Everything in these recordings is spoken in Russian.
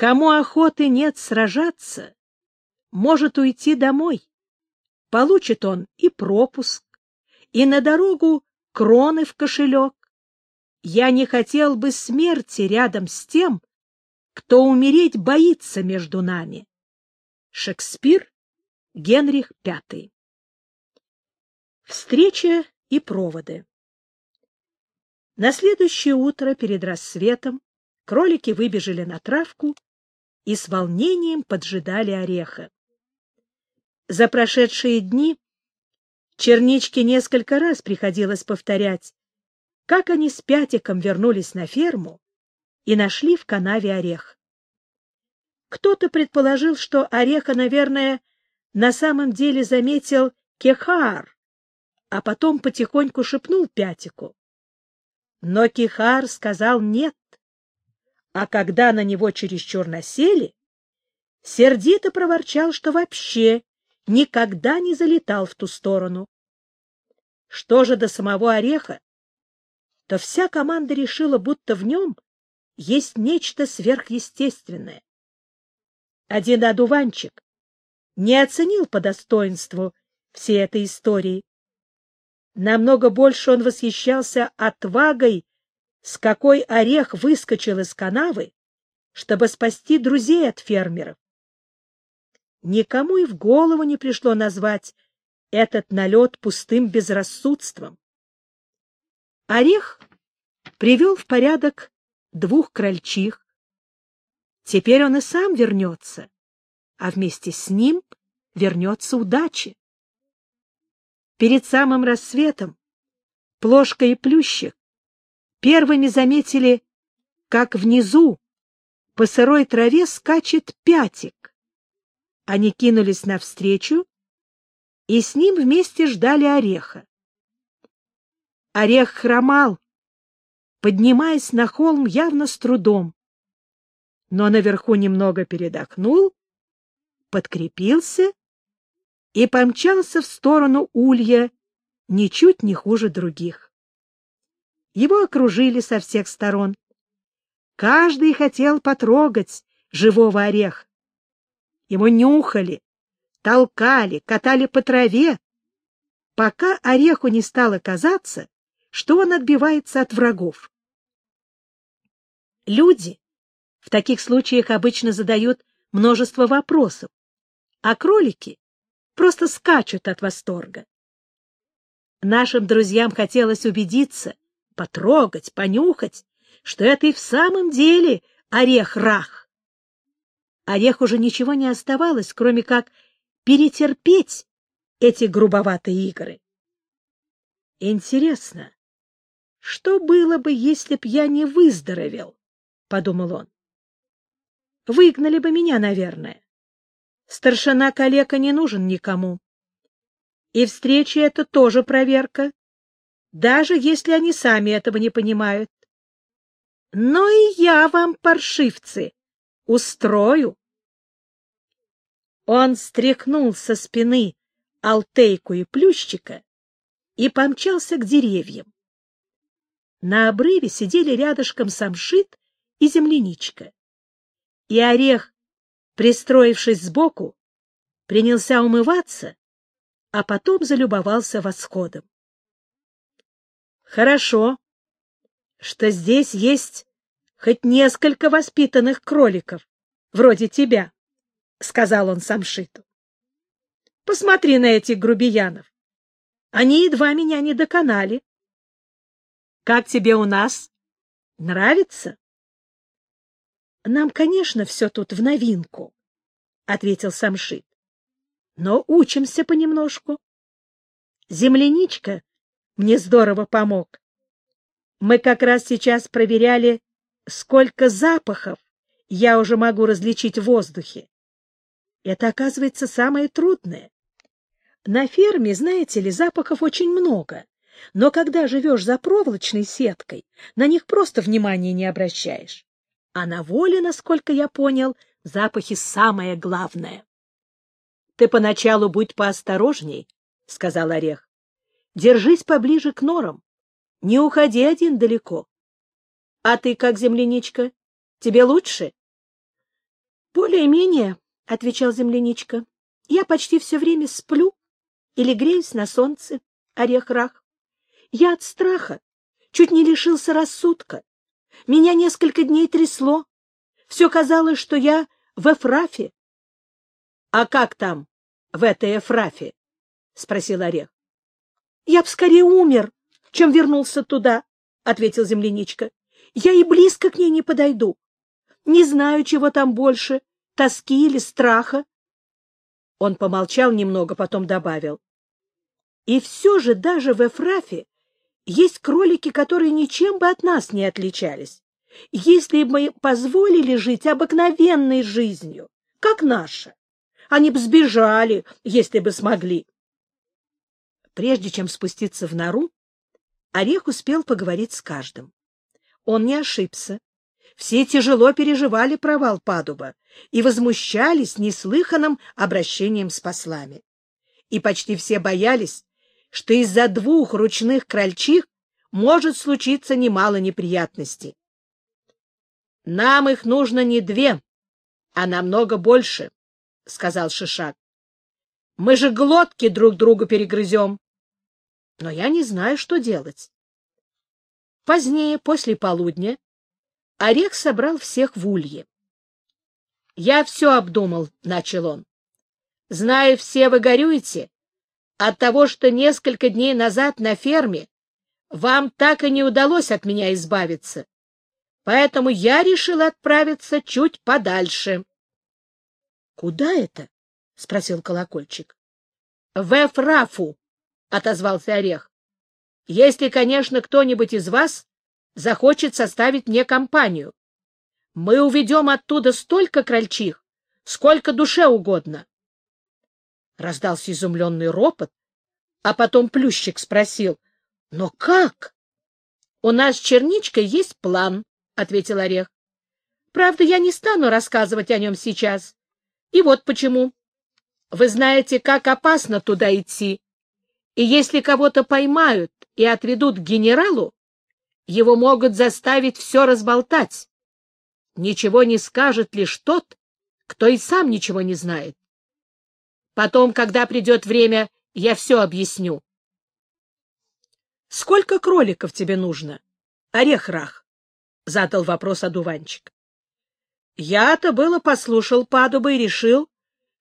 Кому охоты нет сражаться, может уйти домой. Получит он и пропуск, и на дорогу кроны в кошелек. Я не хотел бы смерти рядом с тем, кто умереть боится между нами. Шекспир, Генрих V. Встреча и проводы. На следующее утро перед рассветом кролики выбежали на травку и с волнением поджидали ореха. За прошедшие дни черничке несколько раз приходилось повторять, как они с Пятиком вернулись на ферму и нашли в канаве орех. Кто-то предположил, что ореха, наверное, на самом деле заметил Кехар, а потом потихоньку шепнул Пятику. Но Кихар сказал нет, а когда на него чересчур насели, сердито проворчал, что вообще никогда не залетал в ту сторону. Что же до самого ореха, то вся команда решила, будто в нем есть нечто сверхъестественное. Один одуванчик не оценил по достоинству всей этой истории. Намного больше он восхищался отвагой, с какой орех выскочил из канавы, чтобы спасти друзей от фермеров. Никому и в голову не пришло назвать этот налет пустым безрассудством. Орех привел в порядок двух крольчих. Теперь он и сам вернется, а вместе с ним вернется удача. Перед самым рассветом Плошка и Плющик первыми заметили, как внизу по сырой траве скачет пятик. Они кинулись навстречу и с ним вместе ждали ореха. Орех хромал, поднимаясь на холм явно с трудом, но наверху немного передохнул, подкрепился и помчался в сторону улья, ничуть не хуже других. Его окружили со всех сторон. Каждый хотел потрогать живого ореха. Его нюхали, толкали, катали по траве, пока ореху не стало казаться, что он отбивается от врагов. Люди в таких случаях обычно задают множество вопросов, а кролики просто скачут от восторга. Нашим друзьям хотелось убедиться, потрогать, понюхать, что это и в самом деле орех-рах. Орех уже ничего не оставалось, кроме как перетерпеть эти грубоватые игры. Интересно, что было бы, если б я не выздоровел? — подумал он. Выгнали бы меня, наверное. Старшина-калека не нужен никому. И встреча — это тоже проверка, даже если они сами этого не понимают. Но и я вам, паршивцы, устрою. Он стряхнул со спины Алтейку и Плющика и помчался к деревьям. На обрыве сидели рядышком самшит и земляничка. И орех пристроившись сбоку, принялся умываться, а потом залюбовался восходом. Хорошо, что здесь есть хоть несколько воспитанных кроликов, вроде тебя, — сказал он Самшиту. — Посмотри на этих грубиянов. Они едва меня не доконали. — Как тебе у нас? Нравится? — Нам, конечно, все тут в новинку, — ответил Самшит. — Но учимся понемножку. Земляничка мне здорово помог. Мы как раз сейчас проверяли, сколько запахов я уже могу различить в воздухе. Это, оказывается, самое трудное. На ферме, знаете ли, запахов очень много, но когда живешь за проволочной сеткой, на них просто внимания не обращаешь. А на воле, насколько я понял, запахи самое главное. — Ты поначалу будь поосторожней, — сказал Орех. — Держись поближе к норам. Не уходи один далеко. — А ты как, земляничка? Тебе лучше? Более-менее, — отвечал земляничка. — Я почти все время сплю или греюсь на солнце, орех-рах. Я от страха чуть не лишился рассудка. Меня несколько дней трясло. Все казалось, что я в Эфрафе. — А как там, в этой Эфрафе? — спросил Орех. — Я б скорее умер, чем вернулся туда, — ответил земляничка. — Я и близко к ней не подойду. Не знаю, чего там больше, тоски или страха. Он помолчал немного, потом добавил. И все же даже в Эфрафе есть кролики, которые ничем бы от нас не отличались, если бы мы позволили жить обыкновенной жизнью, как наша. Они бы сбежали, если бы смогли. Прежде чем спуститься в нору, Орех успел поговорить с каждым. Он не ошибся. Все тяжело переживали провал Падуба и возмущались неслыханным обращением с послами. И почти все боялись, что из-за двух ручных крольчих может случиться немало неприятностей. — Нам их нужно не две, а намного больше, — сказал Шишак. — Мы же глотки друг другу перегрызем. Но я не знаю, что делать. Позднее, после полудня, Орех собрал всех в улье. — Я все обдумал, — начал он. — Знаю, все вы горюете от того, что несколько дней назад на ферме вам так и не удалось от меня избавиться. Поэтому я решил отправиться чуть подальше. — Куда это? — спросил колокольчик. — В Эфрафу, — отозвался Орех. — Если, конечно, кто-нибудь из вас захочет составить мне компанию. Мы уведем оттуда столько крольчих, сколько душе угодно. Раздался изумленный ропот, а потом Плющик спросил, — Но как? — У нас с Черничкой есть план, — ответил Орех. — Правда, я не стану рассказывать о нем сейчас. И вот почему. Вы знаете, как опасно туда идти. И если кого-то поймают и отведут к генералу, его могут заставить все разболтать. Ничего не скажет лишь тот, кто и сам ничего не знает. Потом, когда придет время, я все объясню. — Сколько кроликов тебе нужно? Орех-рах, — задал вопрос одуванчик. Я-то было послушал Падуба и решил,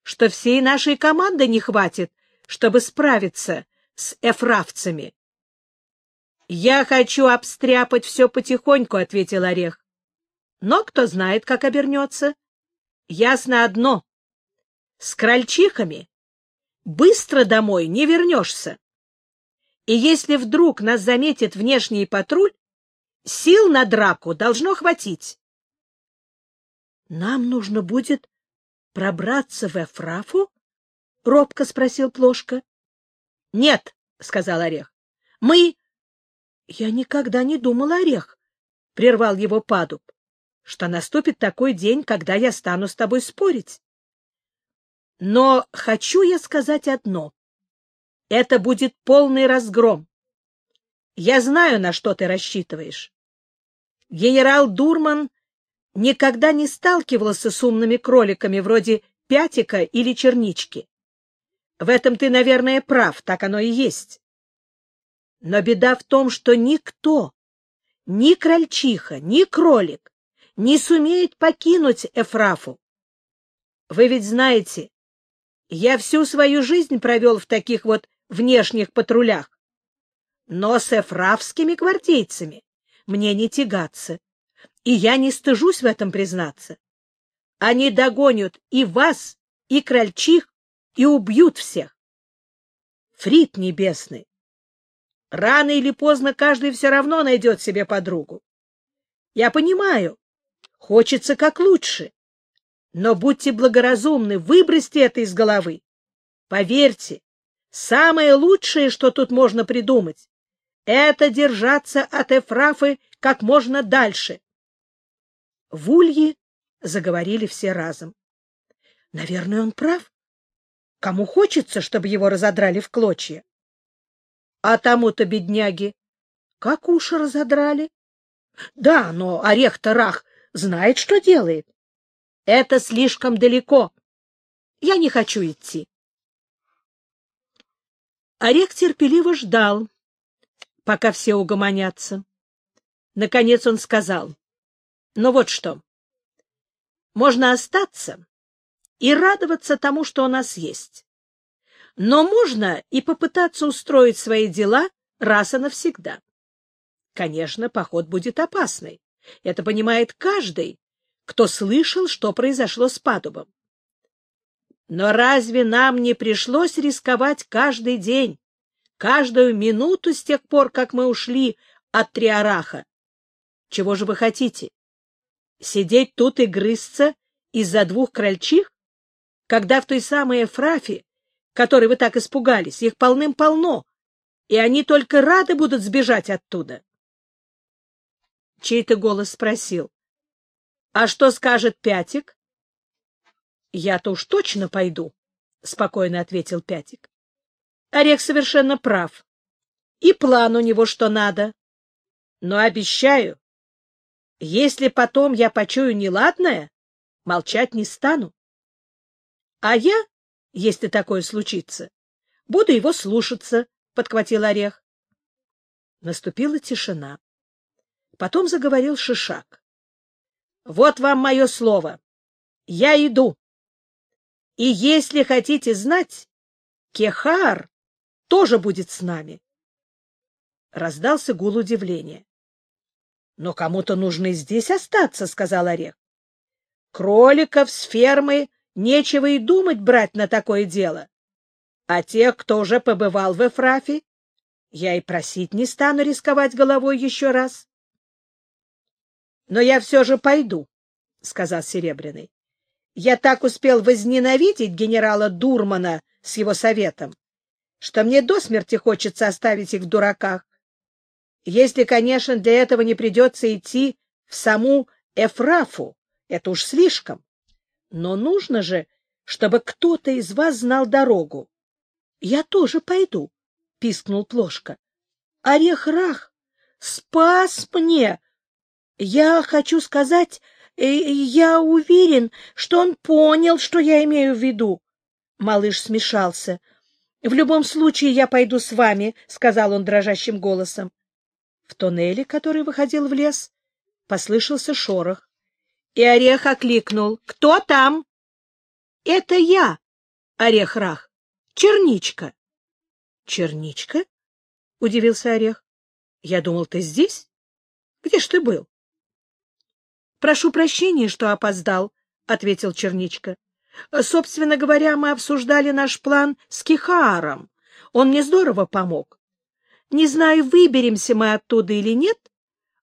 что всей нашей команды не хватит, чтобы справиться с эфравцами. «Я хочу обстряпать все потихоньку», — ответил Орех. «Но кто знает, как обернется. Ясно одно. С крольчихами быстро домой не вернешься. И если вдруг нас заметит внешний патруль, сил на драку должно хватить». «Нам нужно будет пробраться в Эфрафу?» — робко спросил Плошка. «Нет», — сказал Орех, — «мы я никогда не думал, Орех, — прервал его Падуб, — что наступит такой день, когда я стану с тобой спорить. Но хочу я сказать одно. Это будет полный разгром. Я знаю, на что ты рассчитываешь. Генерал Дурман никогда не сталкивался с умными кроликами вроде Пятика или Чернички. В этом ты, наверное, прав, так оно и есть. Но беда в том, что никто, ни крольчиха, ни кролик, не сумеет покинуть Эфрафу. Вы ведь знаете, я всю свою жизнь провел в таких вот внешних патрулях. Но с эфрафскими гвардейцами мне не тягаться, и я не стыжусь в этом признаться. Они догонят и вас, и крольчих, и убьют всех. Фрид небесный, Рано или поздно каждый все равно найдет себе подругу. Я понимаю, хочется как лучше. Но будьте благоразумны, выбросьте это из головы. Поверьте, самое лучшее, что тут можно придумать, это держаться от Эфрафы как можно дальше. В Улье заговорили все разом. Наверное, он прав. Кому хочется, чтобы его разодрали в клочья? А тому-то, бедняги, как уши разодрали. Да, но орех-то рах знает, что делает. Это слишком далеко. Я не хочу идти. Орех терпеливо ждал, пока все угомонятся. Наконец он сказал, ну вот что, можно остаться и радоваться тому, что у нас есть. Но можно и попытаться устроить свои дела раз и навсегда. Конечно, поход будет опасный. Это понимает каждый, кто слышал, что произошло с Падубом. Но разве нам не пришлось рисковать каждый день, каждую минуту с тех пор, как мы ушли от Триараха? Чего же вы хотите? Сидеть тут и грызться из-за двух крольчих, когда в той самой Эфрафе, которой вы так испугались, их полным-полно, и они только рады будут сбежать оттуда. Чей-то голос спросил. — А что скажет Пятик? — Я-то уж точно пойду, — спокойно ответил Пятик. Орех совершенно прав. И план у него что надо. Но обещаю, если потом я почую неладное, молчать не стану. А я, если такое случится, буду его слушаться, — подхватил Орех. Наступила тишина. Потом заговорил Шишак. — Вот вам мое слово. Я иду. И если хотите знать, Кехар тоже будет с нами. Раздался гул удивления. Но кому-то нужно здесь остаться, — сказал Орех. Кроликов с фермы нечего и думать брать на такое дело. А тех, кто уже побывал в Эфрафе, я и просить не стану рисковать головой еще раз. — Но я все же пойду, — сказал Серебряный. — Я так успел возненавидеть генерала Дурмана с его советом, что мне до смерти хочется оставить их в дураках. Если, конечно, для этого не придется идти в саму Эфрафу, это уж слишком. Но нужно же, чтобы кто-то из вас знал дорогу. — Я тоже пойду, — пискнул Плошка. — Орех-рах, спас мне! Я хочу сказать, э, я уверен, что он понял, что я имею в виду. Малыш смешался. — В любом случае я пойду с вами, — сказал он дрожащим голосом. В тоннеле, который выходил в лес, послышался шорох. И Орех окликнул. — Кто там? — Это я, Орех Рах. Черничка. — Черничка? — удивился Орех. — Я думал, ты здесь? Где ж ты был? — Прошу прощения, что опоздал, — ответил Черничка. — Собственно говоря, мы обсуждали наш план с Кихааром. Он мне здорово помог. Не знаю, выберемся мы оттуда или нет,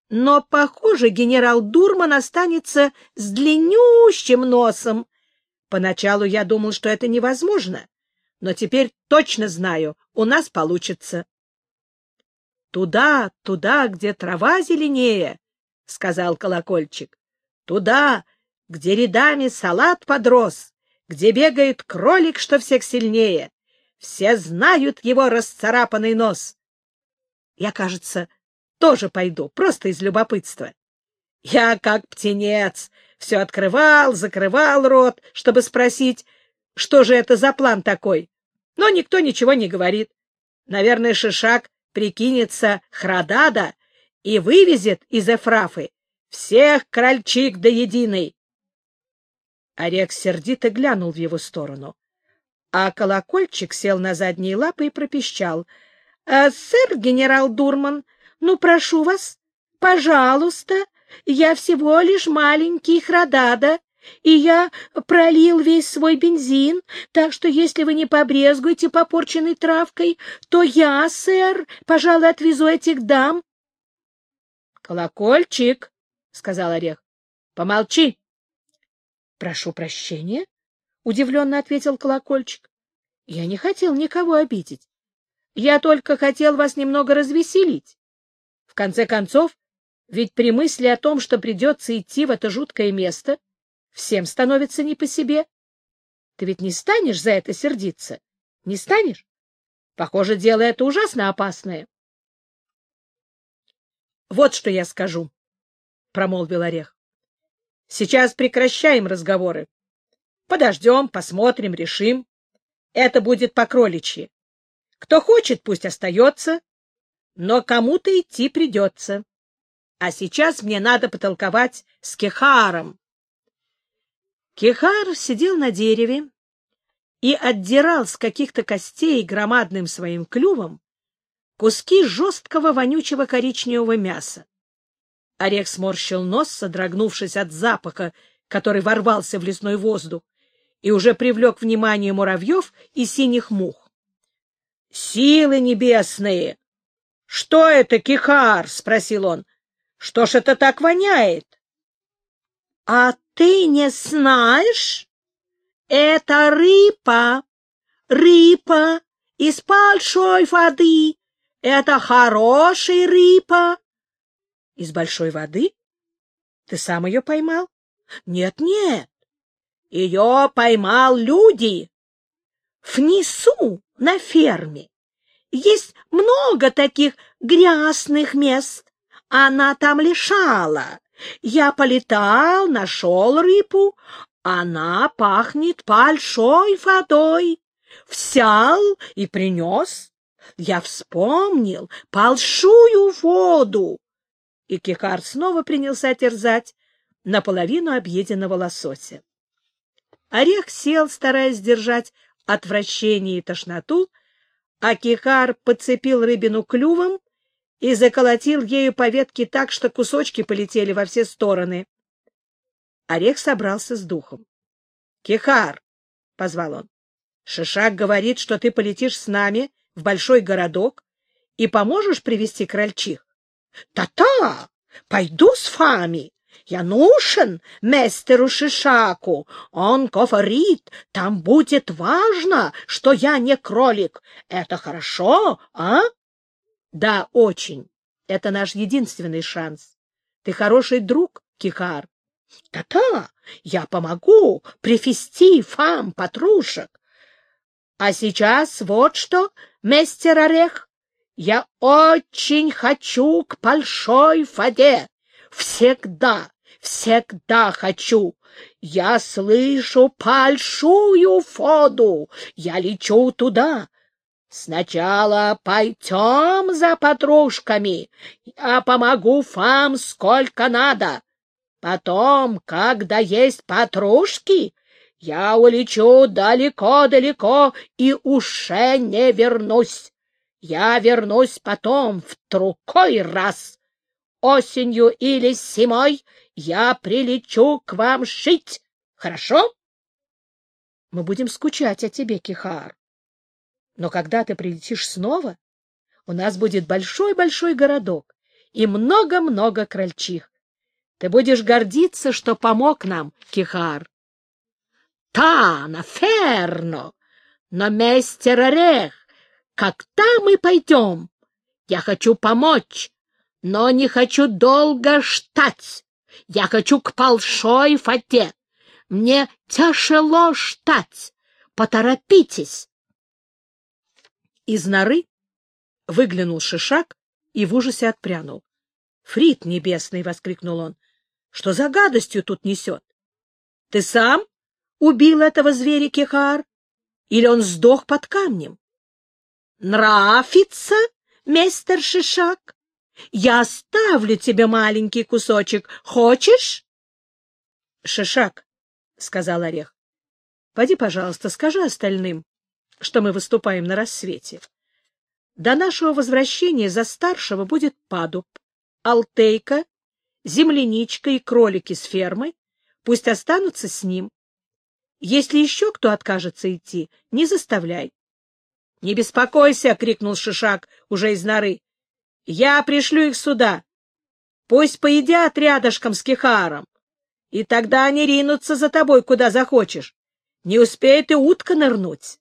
но, похоже, генерал Дурман останется с длиннющим носом. Поначалу я думал, что это невозможно, но теперь точно знаю, у нас получится. — Туда, туда, где трава зеленее, — сказал колокольчик. — Туда, где рядами салат подрос, где бегает кролик, что всех сильнее. Все знают его расцарапанный нос. Я, кажется, тоже пойду, просто из любопытства. Я, как птенец, все открывал, закрывал рот, чтобы спросить, что же это за план такой. Но никто ничего не говорит. Наверное, Шишак прикинется Храдада и вывезет из Эфрафы всех крольчик до единой. Орех сердито глянул в его сторону, а колокольчик сел на задние лапы и пропищал —— Сэр генерал Дурман, ну, прошу вас, пожалуйста, я всего лишь маленький храдада, и я пролил весь свой бензин, так что если вы не побрезгуете попорченной травкой, то я, сэр, пожалуй, отвезу этих дам. — Колокольчик, — сказал Орех, — помолчи. — Прошу прощения, — удивленно ответил Колокольчик. — Я не хотел никого обидеть. Я только хотел вас немного развеселить. В конце концов, ведь при мысли о том, что придется идти в это жуткое место, всем становится не по себе. Ты ведь не станешь за это сердиться? Не станешь? Похоже, дело это ужасно опасное. — Вот что я скажу, — промолвил Орех. Сейчас прекращаем разговоры. Подождем, посмотрим, решим. Это будет по кроличьи. Кто хочет, пусть остается, но кому-то идти придется. А сейчас мне надо потолковать с Кехаром. Кехар сидел на дереве и отдирал с каких-то костей громадным своим клювом куски жесткого вонючего коричневого мяса. Орех сморщил нос, содрогнувшись от запаха, который ворвался в лесной воздух, и уже привлек внимание муравьев и синих мух. — Силы небесные! — Что это, Кихар? — спросил он. — Что ж это так воняет? — А ты не знаешь? Это рыба, рыба из большой воды. Это хороший рыба. Из большой воды? Ты сам ее поймал? Нет, нет. Ее поймал люди. Внизу, на ферме, есть много таких грязных мест. Она там лежала. Я полетал, нашел рыбу. Она пахнет большой водой. Взял и принес. Я вспомнил большую воду. И Кикар снова принялся терзать наполовину объеденного лосося. Орех сел, стараясь сдержать отвращение и тошноту, а Кихар подцепил рыбину клювом и заколотил ею по ветке так, что кусочки полетели во все стороны. Орех собрался с духом. — Кихар, — позвал он, — Шишак говорит, что ты полетишь с нами в большой городок и поможешь привести крольчих. Та — Та-та! Пойду с вами! Я нужен местеру Шишаку. Он говорит, там будет важно, что я не кролик. Это хорошо, а? Да, очень. Это наш единственный шанс. Ты хороший друг, Кикар. Та-та, я помогу привести фам потрушек. А сейчас вот что, мистер Орех, я очень хочу к большой воде. Всегда, всегда хочу. Я слышу большую воду. Я лечу туда. Сначала пойдем за подружками. Я помогу вам сколько надо. Потом, когда есть подружки, я улечу далеко-далеко и уже не вернусь. Я вернусь потом в другой раз. Осенью или зимой я прилечу к вам жить. Хорошо? Мы будем скучать о тебе, Кихар. Но когда ты прилетишь снова, у нас будет большой-большой городок и много-много крольчих. Ты будешь гордиться, что помог нам, Кихар. Тана, Ферно, но мистер Орех, когда мы пойдем? Я хочу помочь, но не хочу долго ждать. Я хочу к большой фате. Мне тяжело ждать. Поторопитесь. Из норы выглянул Шишак и в ужасе отпрянул. — Фрид небесный! — воскликнул он. — Что за гадостью тут несет? — Ты сам убил этого зверя Кехар? Или он сдох под камнем? — Нравится, мистер Шишак? Я оставлю тебе маленький кусочек. Хочешь? — Шишак, — сказал Орех, — поди, пожалуйста, скажи остальным, что мы выступаем на рассвете. До нашего возвращения за старшего будет падуб, алтейка, земляничка и кролики с фермы. Пусть останутся с ним. Если еще кто откажется идти, не заставляй. — Не беспокойся! — крикнул Шишак уже из норы. — Я пришлю их сюда. Пусть поедят рядышком с Кихаром, и тогда они ринутся за тобой, куда захочешь. Не успеет и утка нырнуть.